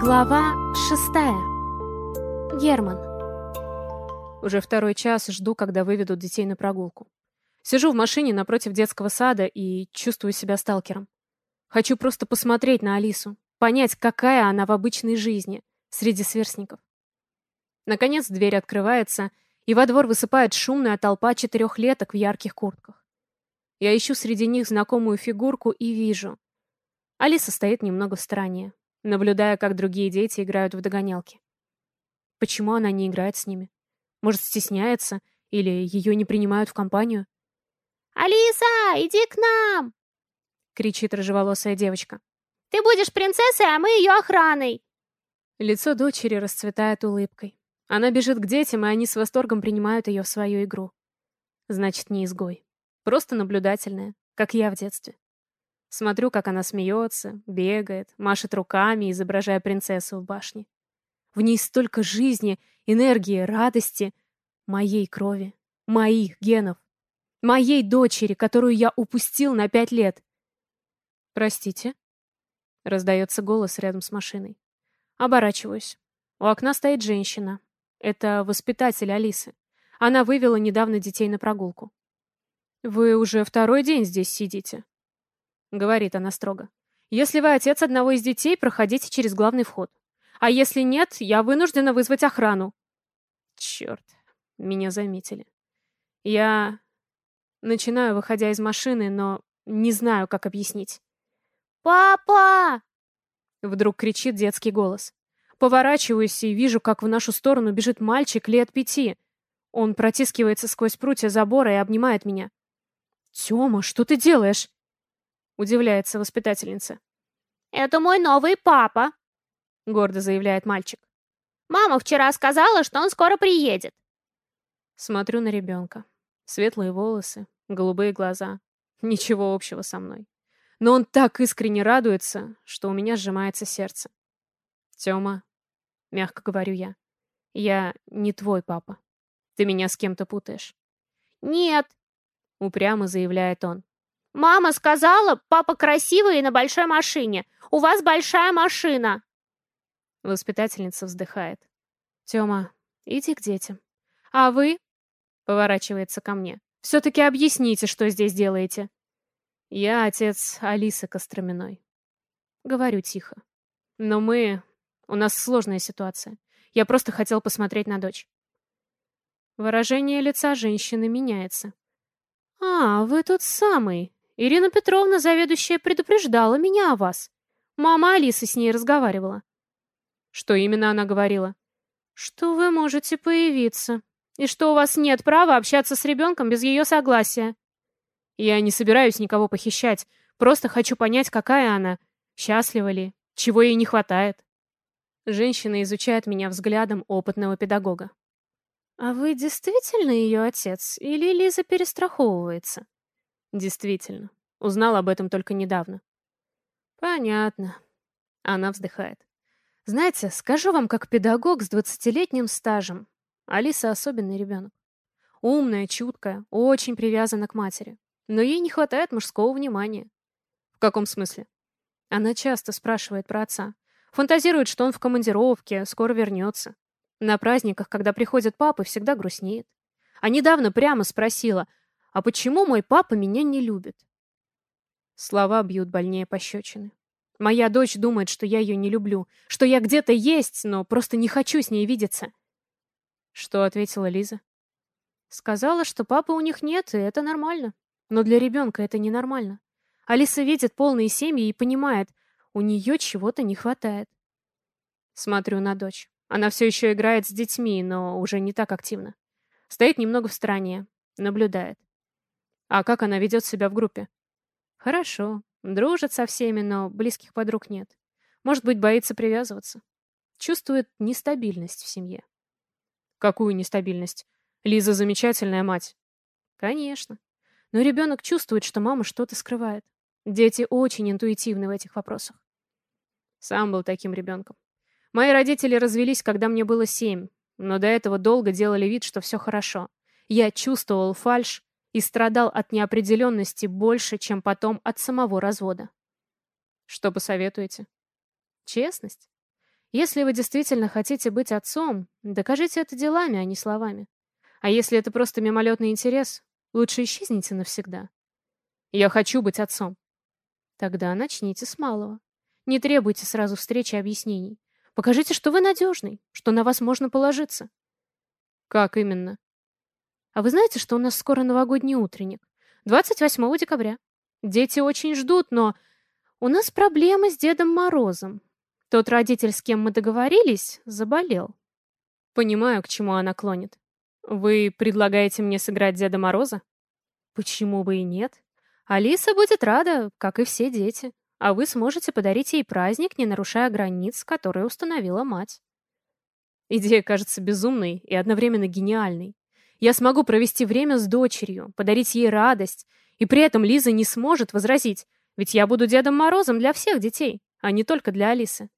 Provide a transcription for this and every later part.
Глава шестая. Герман. Уже второй час жду, когда выведут детей на прогулку. Сижу в машине напротив детского сада и чувствую себя сталкером. Хочу просто посмотреть на Алису, понять, какая она в обычной жизни, среди сверстников. Наконец дверь открывается, и во двор высыпает шумная толпа четырехлеток в ярких куртках. Я ищу среди них знакомую фигурку и вижу. Алиса стоит немного в стороне, наблюдая, как другие дети играют в догонялки. Почему она не играет с ними? Может, стесняется? Или ее не принимают в компанию? «Алиса, иди к нам!» — кричит рыжеволосая девочка. «Ты будешь принцессой, а мы ее охраной!» Лицо дочери расцветает улыбкой. Она бежит к детям, и они с восторгом принимают ее в свою игру. Значит, не изгой. Просто наблюдательная, как я в детстве. Смотрю, как она смеется, бегает, машет руками, изображая принцессу в башне. В ней столько жизни, энергии, радости, моей крови, моих генов, моей дочери, которую я упустил на пять лет. «Простите?» — раздается голос рядом с машиной. Оборачиваюсь. У окна стоит женщина. Это воспитатель Алисы. Она вывела недавно детей на прогулку. «Вы уже второй день здесь сидите?» — говорит она строго. «Если вы отец одного из детей, проходите через главный вход. А если нет, я вынуждена вызвать охрану». Черт, меня заметили. Я начинаю, выходя из машины, но не знаю, как объяснить. «Папа!» Вдруг кричит детский голос. Поворачиваюсь и вижу, как в нашу сторону бежит мальчик лет пяти. Он протискивается сквозь прутья забора и обнимает меня. «Тёма, что ты делаешь?» Удивляется воспитательница. «Это мой новый папа», — гордо заявляет мальчик. «Мама вчера сказала, что он скоро приедет». Смотрю на ребенка. Светлые волосы, голубые глаза. Ничего общего со мной. Но он так искренне радуется, что у меня сжимается сердце. «Тёма», — мягко говорю я, — «я не твой папа. Ты меня с кем-то путаешь». «Нет», — упрямо заявляет он. «Мама сказала, папа красивый и на большой машине. У вас большая машина!» Воспитательница вздыхает. «Тёма, иди к детям. А вы?» Поворачивается ко мне. «Все-таки объясните, что здесь делаете». «Я отец Алисы Костроминой». Говорю тихо. «Но мы... У нас сложная ситуация. Я просто хотел посмотреть на дочь». Выражение лица женщины меняется. «А, вы тот самый. Ирина Петровна, заведующая, предупреждала меня о вас. Мама Алисы с ней разговаривала. Что именно она говорила? Что вы можете появиться. И что у вас нет права общаться с ребенком без ее согласия. Я не собираюсь никого похищать. Просто хочу понять, какая она. Счастлива ли? Чего ей не хватает? Женщина изучает меня взглядом опытного педагога. «А вы действительно ее отец? Или Лиза перестраховывается?» Действительно. Узнал об этом только недавно. Понятно. Она вздыхает. Знаете, скажу вам как педагог с двадцатилетним стажем. Алиса особенный ребенок. Умная, чуткая, очень привязана к матери. Но ей не хватает мужского внимания. В каком смысле? Она часто спрашивает про отца. Фантазирует, что он в командировке, скоро вернется. На праздниках, когда приходят папы, всегда грустнеет. А недавно прямо спросила, а почему мой папа меня не любит? Слова бьют больнее пощечины. Моя дочь думает, что я ее не люблю, что я где-то есть, но просто не хочу с ней видеться. Что ответила Лиза? Сказала, что папы у них нет, и это нормально. Но для ребенка это ненормально. Алиса видит полные семьи и понимает, у нее чего-то не хватает. Смотрю на дочь. Она все еще играет с детьми, но уже не так активно. Стоит немного в стороне, наблюдает. А как она ведет себя в группе? Хорошо. Дружит со всеми, но близких подруг нет. Может быть, боится привязываться. Чувствует нестабильность в семье. Какую нестабильность? Лиза замечательная мать. Конечно. Но ребенок чувствует, что мама что-то скрывает. Дети очень интуитивны в этих вопросах. Сам был таким ребенком. Мои родители развелись, когда мне было семь, но до этого долго делали вид, что все хорошо. Я чувствовал фальшь, и страдал от неопределенности больше, чем потом от самого развода. Что посоветуете? Честность. Если вы действительно хотите быть отцом, докажите это делами, а не словами. А если это просто мимолетный интерес, лучше исчезните навсегда. Я хочу быть отцом. Тогда начните с малого. Не требуйте сразу встречи и объяснений. Покажите, что вы надежный, что на вас можно положиться. Как именно? А вы знаете, что у нас скоро новогодний утренник? 28 декабря. Дети очень ждут, но у нас проблемы с Дедом Морозом. Тот родитель, с кем мы договорились, заболел. Понимаю, к чему она клонит. Вы предлагаете мне сыграть Деда Мороза? Почему бы и нет? Алиса будет рада, как и все дети, а вы сможете подарить ей праздник, не нарушая границ, которые установила мать. Идея кажется безумной и одновременно гениальной. Я смогу провести время с дочерью, подарить ей радость, и при этом Лиза не сможет возразить, ведь я буду Дедом Морозом для всех детей, а не только для Алисы.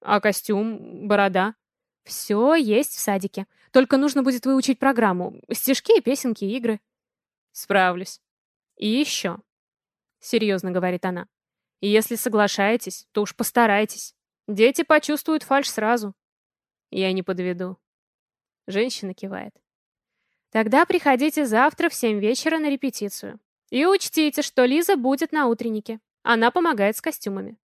А костюм, борода? Все есть в садике. Только нужно будет выучить программу. Стишки, песенки, игры. Справлюсь. И еще. Серьезно говорит она. Если соглашаетесь, то уж постарайтесь. Дети почувствуют фальшь сразу. Я не подведу. Женщина кивает. Тогда приходите завтра в семь вечера на репетицию. И учтите, что Лиза будет на утреннике. Она помогает с костюмами.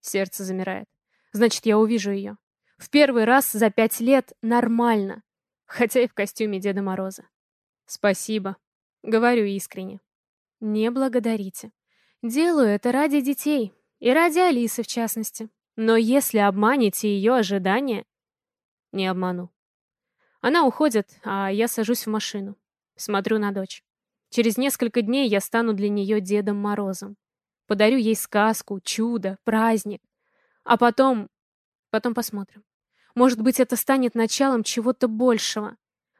Сердце замирает. Значит, я увижу ее. В первый раз за пять лет нормально. Хотя и в костюме Деда Мороза. Спасибо. Говорю искренне. Не благодарите. Делаю это ради детей. И ради Алисы, в частности. Но если обманете ее ожидания... Не обману. Она уходит, а я сажусь в машину. Смотрю на дочь. Через несколько дней я стану для нее Дедом Морозом. Подарю ей сказку, чудо, праздник. А потом... Потом посмотрим. Может быть, это станет началом чего-то большего.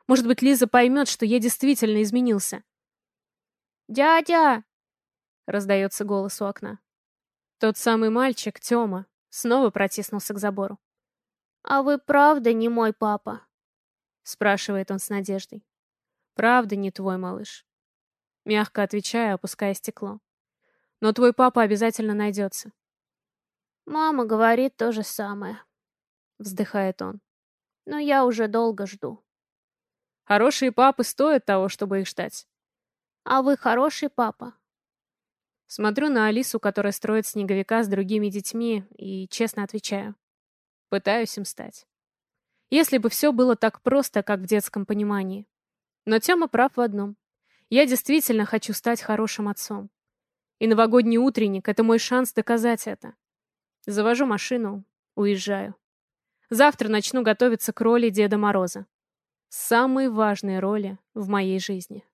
Может быть, Лиза поймет, что я действительно изменился. «Дядя!» — раздается голос у окна. Тот самый мальчик, Тёма, снова протиснулся к забору. «А вы правда не мой папа?» — спрашивает он с надеждой. «Правда не твой, малыш». Мягко отвечаю, опуская стекло. «Но твой папа обязательно найдется». «Мама говорит то же самое», — вздыхает он. «Но я уже долго жду». «Хорошие папы стоят того, чтобы их ждать». «А вы хороший папа?» Смотрю на Алису, которая строит снеговика с другими детьми, и честно отвечаю. Пытаюсь им стать. Если бы все было так просто, как в детском понимании. Но Тёма прав в одном. Я действительно хочу стать хорошим отцом. И новогодний утренник — это мой шанс доказать это. Завожу машину, уезжаю. Завтра начну готовиться к роли Деда Мороза. Самой важной роли в моей жизни.